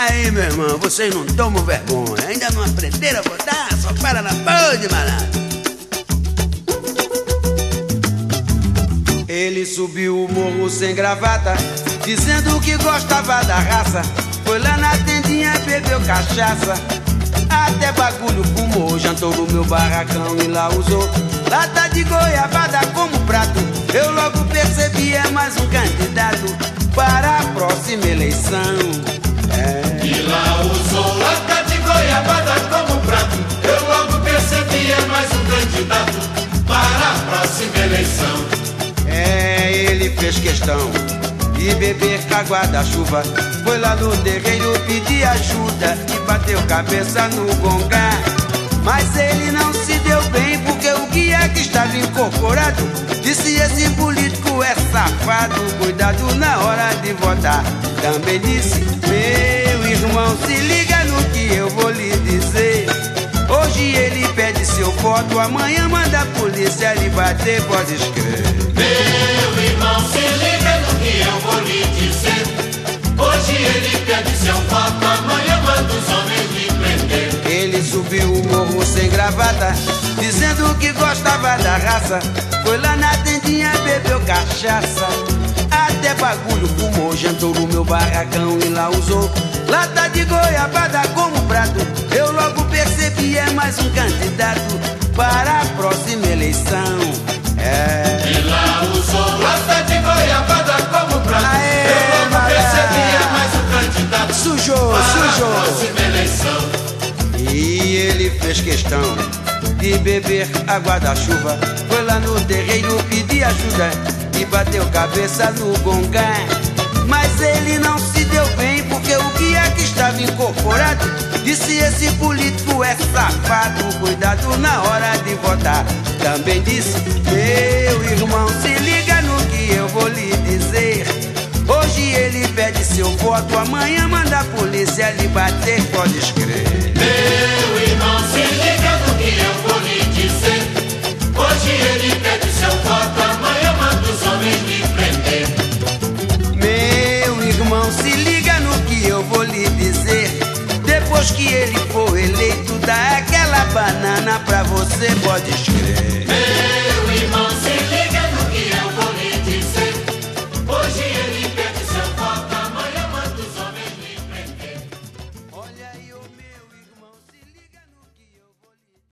Aí, meu irmão, vocês não tomam vergonha. Ainda não aprenderam a votar? Só para na de malandro. Ele subiu o morro sem gravata, dizendo que gostava da raça. Foi lá na tendinha, bebeu cachaça. Até bagulho fumou, jantou no meu barracão e lá usou lata de goiabada como prato. Eu logo percebi, é mais um candidato para a próxima eleição. Fez questão de beber água da chuva. Foi lá no terreiro pedir ajuda e bateu cabeça no gongá. Mas ele não se deu bem porque o guia que estava incorporado disse esse político é safado. Cuidado na hora de votar. Também disse, meu irmão, se liga no que eu vou lhe dizer. Hoje ele pede seu voto, amanhã manda a polícia lhe bater, pode escrever. Ele pede seu voto, amanhã manda os homens lhe prender. Ele subiu o morro sem gravata, dizendo que gostava da raça. Foi lá na tendinha, bebeu cachaça. Até bagulho fumou, jantou no meu barracão e lá usou lata de goiabada como prato. Eu logo percebi, é mais um candidato E ele fez questão de beber água da chuva. Foi lá no terreiro pedir ajuda e bateu cabeça no gongá. Mas ele não se deu bem porque o guia que estava incorporado disse esse político é safado. Cuidado na hora de votar. Também disse, meu irmão, se pede seu voto, amanhã manda a polícia lhe bater, pode escrever. Meu irmão, se liga no que eu vou lhe dizer. Hoje ele pede seu voto, amanhã manda os homens lhe prender. Meu irmão, se liga no que eu vou lhe dizer. Depois que ele for eleito, dá aquela banana pra você, pode escrever.